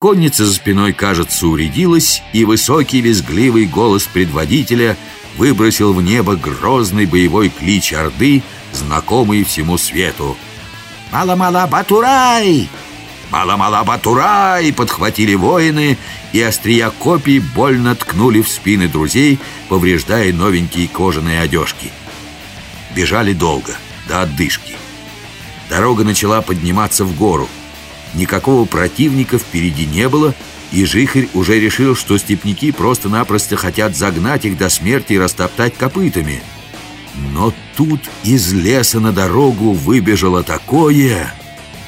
Конница за спиной, кажется, уредилась, и высокий визгливый голос предводителя выбросил в небо грозный боевой клич Орды, знакомый всему свету. «Мало-мало, Батурай!» «Мало-мало, Батурай!» подхватили воины, и острия копий больно ткнули в спины друзей, повреждая новенькие кожаные одежки. Бежали долго, до отдышки. Дорога начала подниматься в гору. Никакого противника впереди не было, и Жихарь уже решил, что степняки просто-напросто хотят загнать их до смерти и растоптать копытами. Но тут из леса на дорогу выбежало такое,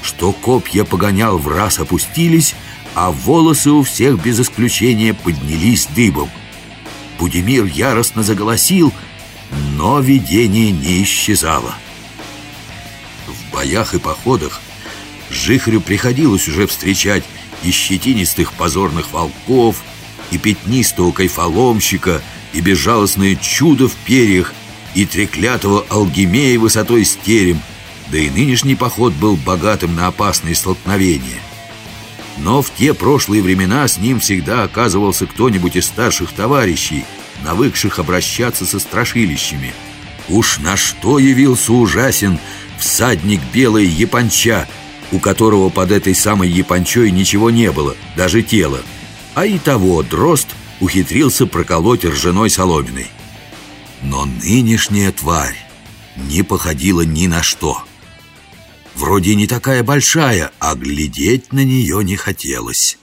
что копья погонял в раз опустились, а волосы у всех без исключения поднялись дыбом. Будимир яростно заголосил, но видение не исчезало. В боях и походах Жихарю приходилось уже встречать и щетинистых позорных волков, и пятнистого кайфоломщика, и безжалостное чудо в перьях, и треклятого алгемея высотой с терем, да и нынешний поход был богатым на опасные столкновения. Но в те прошлые времена с ним всегда оказывался кто-нибудь из старших товарищей, навыкших обращаться со страшилищами. Уж на что явился ужасен всадник белой японча, у которого под этой самой япончой ничего не было, даже тела. А и того дрозд ухитрился проколоть ржаной соломиной. Но нынешняя тварь не походила ни на что. Вроде не такая большая, а глядеть на нее не хотелось.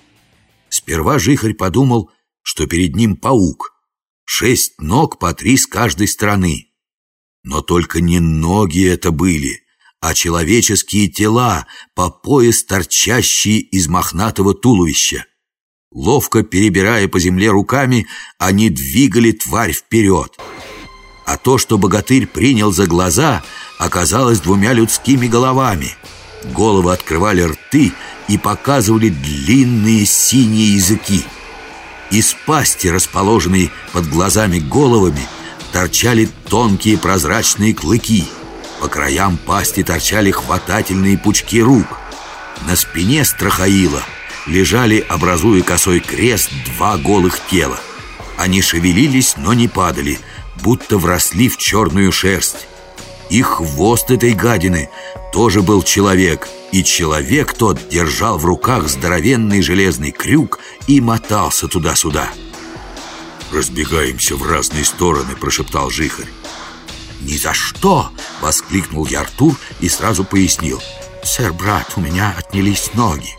Сперва Жихарь подумал, что перед ним паук. Шесть ног по три с каждой стороны. Но только не ноги это были — а человеческие тела по пояс торчащие из мохнатого туловища. Ловко перебирая по земле руками, они двигали тварь вперед. А то, что богатырь принял за глаза, оказалось двумя людскими головами. Головы открывали рты и показывали длинные синие языки. Из пасти, расположенной под глазами головами, торчали тонкие прозрачные клыки – по краям пасти торчали хватательные пучки рук. На спине страхаила лежали, образуя косой крест, два голых тела. Они шевелились, но не падали, будто вросли в черную шерсть. И хвост этой гадины тоже был человек, и человек тот держал в руках здоровенный железный крюк и мотался туда-сюда. «Разбегаемся в разные стороны», — прошептал Жихарь. «Ни за что!» — воскликнул я Артур и сразу пояснил. «Сэр, брат, у меня отнялись ноги».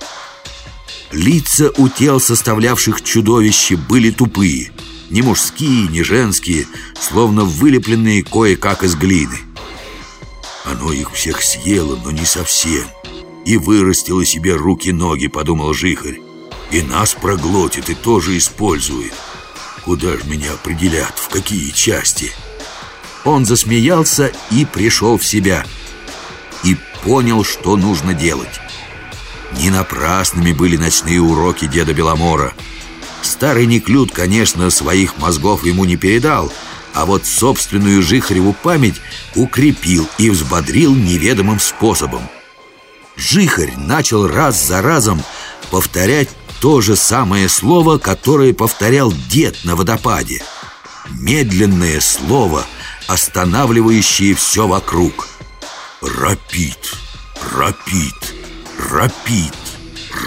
Лица у тел, составлявших чудовище, были тупые. Не мужские, не женские, словно вылепленные кое-как из глины. Оно их всех съело, но не совсем. И вырастило себе руки-ноги, подумал Жихарь. И нас проглотит, и тоже использует. Куда же меня определят, в какие части?» Он засмеялся и пришел в себя. И понял, что нужно делать. Не напрасными были ночные уроки деда Беломора. Старый Неклюд, конечно, своих мозгов ему не передал, а вот собственную Жихареву память укрепил и взбодрил неведомым способом. Жихарь начал раз за разом повторять то же самое слово, которое повторял дед на водопаде. Медленное слово — останавливающие все вокруг. Рапид, рапид, рапид,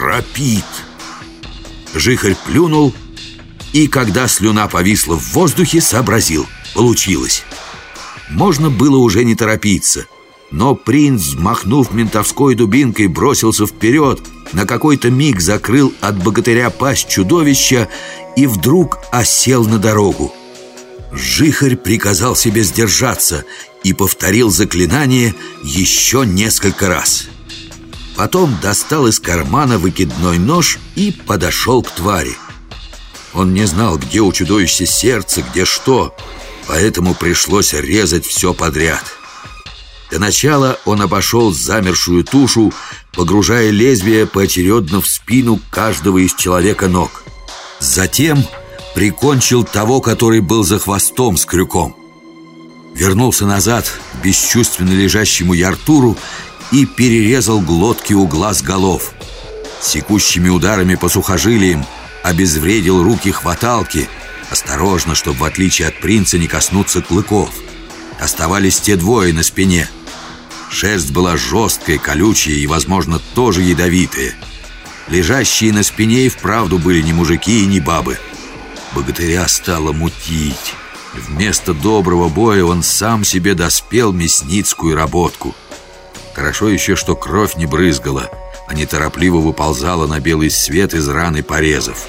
рапид. Жихарь плюнул и, когда слюна повисла в воздухе, сообразил. Получилось. Можно было уже не торопиться. Но принц, махнув ментовской дубинкой, бросился вперед, на какой-то миг закрыл от богатыря пасть чудовища и вдруг осел на дорогу. Жихарь приказал себе сдержаться и повторил заклинание еще несколько раз. Потом достал из кармана выкидной нож и подошел к твари. Он не знал, где у чудовища сердце, где что, поэтому пришлось резать все подряд. До начала он обошел замершую тушу, погружая лезвие поочередно в спину каждого из человека ног. Затем прикончил того, который был за хвостом с крюком. Вернулся назад к бесчувственно лежащему Яртуру и перерезал глотки у глаз голов. Секущими ударами по сухожилиям обезвредил руки хваталки, осторожно, чтобы в отличие от принца не коснуться клыков. Оставались те двое на спине. Шерсть была жесткая, колючая и, возможно, тоже ядовитая. Лежащие на спине и вправду были не мужики и не бабы. Богатыря стало мутить. Вместо доброго боя он сам себе доспел мясницкую работку. Хорошо еще, что кровь не брызгала, а неторопливо выползала на белый свет из раны порезов.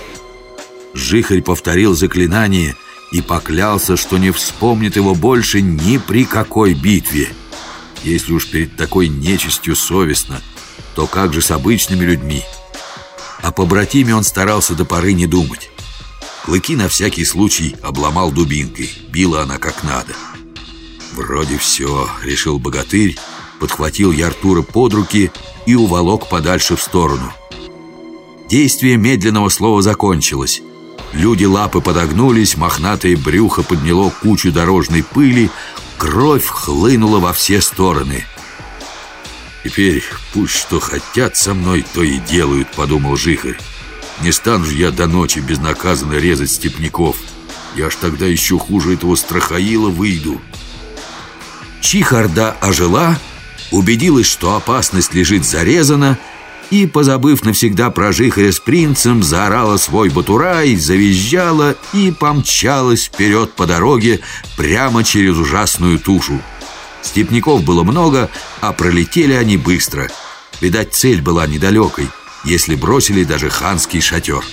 Жихарь повторил заклинание и поклялся, что не вспомнит его больше ни при какой битве. Если уж перед такой нечистью совестно, то как же с обычными людьми? О побратиме он старался до поры не думать. Клыки на всякий случай обломал дубинкой. Била она как надо. «Вроде все», — решил богатырь, подхватил я Артура под руки и уволок подальше в сторону. Действие медленного слова закончилось. Люди лапы подогнулись, мохнатое брюхо подняло кучу дорожной пыли, кровь хлынула во все стороны. «Теперь пусть что хотят со мной, то и делают», — подумал Жихарь. «Не стану же я до ночи безнаказанно резать степняков. Я ж тогда еще хуже этого страхаила выйду». Чихарда ожила, убедилась, что опасность лежит зарезана, и, позабыв навсегда про Жихаря с принцем, заорала свой батурай, завизжала и помчалась вперед по дороге прямо через ужасную тушу. Степняков было много, а пролетели они быстро. Видать, цель была недалекой, если бросили даже ханский шатер.